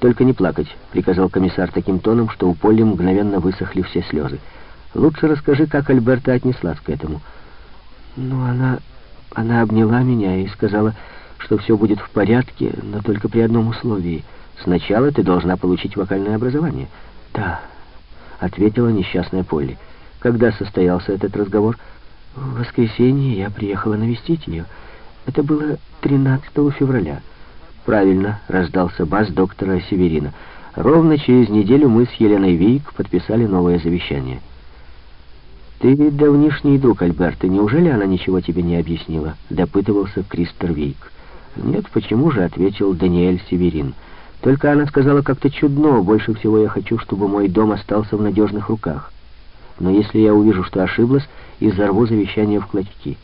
«Только не плакать», — приказал комиссар таким тоном, что у Полли мгновенно высохли все слезы. «Лучше расскажи, как Альберта отнеслась к этому». «Ну, она... она обняла меня и сказала, что все будет в порядке, но только при одном условии. Сначала ты должна получить вокальное образование». «Да», — ответила несчастная Полли. «Когда состоялся этот разговор?» «В воскресенье я приехала навестить ее. Это было 13 февраля». «Правильно», — раздался бас доктора Северина. «Ровно через неделю мы с Еленой Вейк подписали новое завещание». «Ты давнишний друг Альберта. Неужели она ничего тебе не объяснила?» — допытывался Кристер Вейк. «Нет, почему же?» — ответил Даниэль Северин. «Только она сказала как-то чудно. Больше всего я хочу, чтобы мой дом остался в надежных руках. Но если я увижу, что ошиблась, изорву завещание в клочки».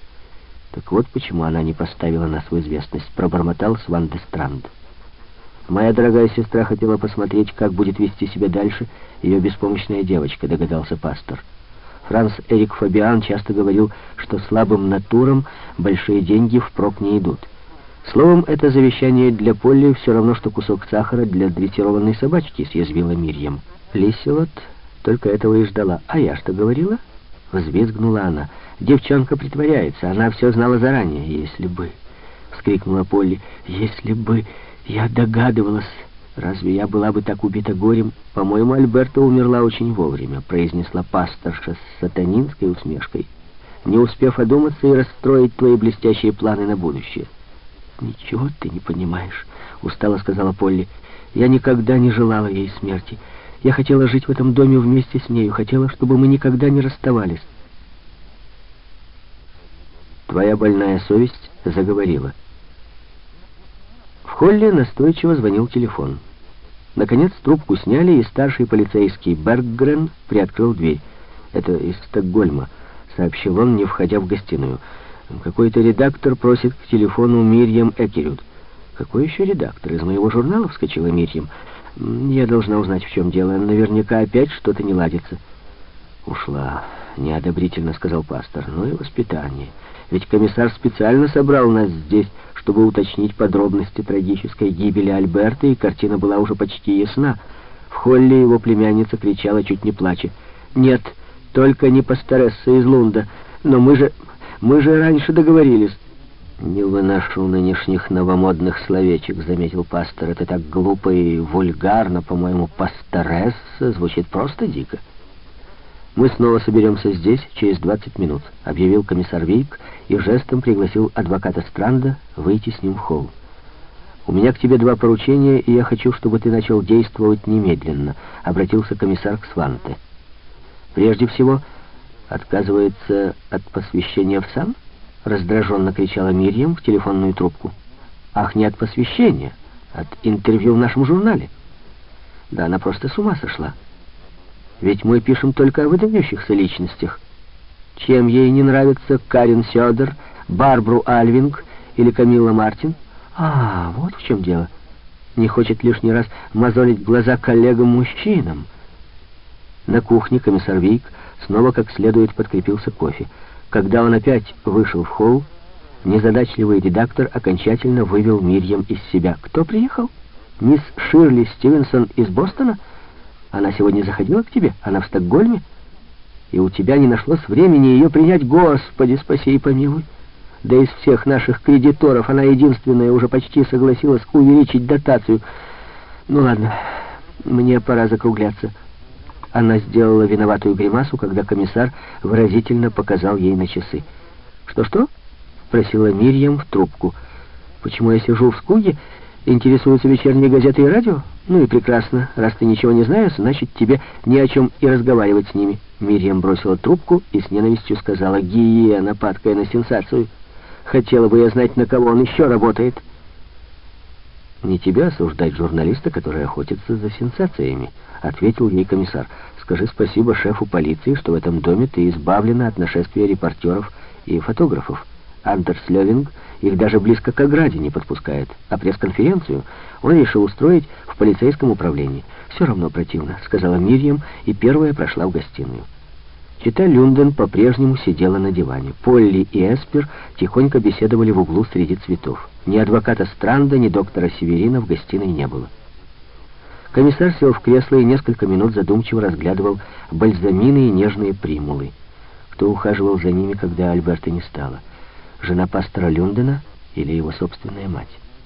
Так вот почему она не поставила нас в известность, пробормотал Сван де Странд. Моя дорогая сестра хотела посмотреть, как будет вести себя дальше ее беспомощная девочка, догадался пастор. Франц Эрик Фабиан часто говорил, что слабым натурам большие деньги впрок не идут. Словом, это завещание для Полли все равно, что кусок сахара для дрессированной собачки, съязвила Мирьям. Лиселот только этого и ждала. А я что говорила? Взвизгнула она. Девчонка притворяется, она все знала заранее. Если бы, вскрикнула Полли, если бы я догадывалась, разве я была бы так убита горем? По-моему, Альберта умерла очень вовремя, произнесла пасторша с сатанинской усмешкой, не успев одуматься и расстроить твои блестящие планы на будущее. «Ничего ты не понимаешь», — устало сказала Полли. «Я никогда не желала ей смерти. Я хотела жить в этом доме вместе с нею, хотела, чтобы мы никогда не расставались. Твоя больная совесть заговорила. В холле настойчиво звонил телефон. Наконец трубку сняли, и старший полицейский Берггрен приоткрыл дверь. «Это из Стокгольма», — сообщил он, не входя в гостиную. «Какой-то редактор просит к телефону Мирьям Экерюд». «Какой еще редактор? Из моего журнала?» — вскочила Мирьям. Я должна узнать, в чем дело. Наверняка опять что-то не ладится. Ушла, неодобрительно сказал пастор. Ну и воспитание. Ведь комиссар специально собрал нас здесь, чтобы уточнить подробности трагической гибели Альберта, и картина была уже почти ясна. В холле его племянница кричала, чуть не плача. «Нет, только не пасторесса из Лунда. Но мы же... мы же раньше договорились». «Не выношу нынешних новомодных словечек», — заметил пастор. «Это так глупо и вульгарно, по-моему, пасторесса звучит просто дико». «Мы снова соберемся здесь через 20 минут», — объявил комиссар Вейк и жестом пригласил адвоката Странда выйти с ним в холл. «У меня к тебе два поручения, и я хочу, чтобы ты начал действовать немедленно», — обратился комиссар к Сванте. «Прежде всего, отказывается от посвящения в сан?» Раздраженно кричала Мирьям в телефонную трубку. «Ах, не от посвящения, от интервью в нашем журнале». Да она просто с ума сошла. Ведь мы пишем только о выдающихся личностях. Чем ей не нравится Карин Сёдер, Барбру Альвинг или Камила Мартин? А, вот в чем дело. Не хочет лишний раз мозолить глаза коллегам-мужчинам. На кухне комиссар Вейк снова как следует подкрепился кофе. Когда он опять вышел в холл, незадачливый редактор окончательно вывел Мирьям из себя. «Кто приехал? Мисс Ширли Стивенсон из Бостона? Она сегодня заходила к тебе? Она в Стокгольме? И у тебя не нашлось времени ее принять? Господи, спаси и помилуй!» Да из всех наших кредиторов она единственная уже почти согласилась увеличить дотацию. Ну ладно, мне пора закругляться. Она сделала виноватую гримасу, когда комиссар выразительно показал ей на часы. «Что-что?» — спросила Мирьям в трубку. «Почему я сижу в скуге? Интересуются вечерние газеты и радио? Ну и прекрасно. Раз ты ничего не знаешь, значит, тебе не о чем и разговаривать с ними». Мирьям бросила трубку и с ненавистью сказала «Гиена, падкая на сенсацию. Хотела бы я знать, на кого он еще работает». «Не тебя осуждать журналиста, который охотится за сенсациями», — ответил ей комиссар. «Скажи спасибо шефу полиции, что в этом доме ты избавлена от нашествия репортеров и фотографов. Андерс Левинг их даже близко к ограде не подпускает, а пресс-конференцию он решил устроить в полицейском управлении. Все равно противно», — сказала Мирьям, и первая прошла в гостиную. Чита Люнден по-прежнему сидела на диване. Полли и Эспер тихонько беседовали в углу среди цветов. Ни адвоката Странда, ни доктора Северина в гостиной не было. Комиссар сел в кресло и несколько минут задумчиво разглядывал бальзамины и нежные примулы. Кто ухаживал за ними, когда Альберта не стало? Жена пастора Люндена или его собственная мать?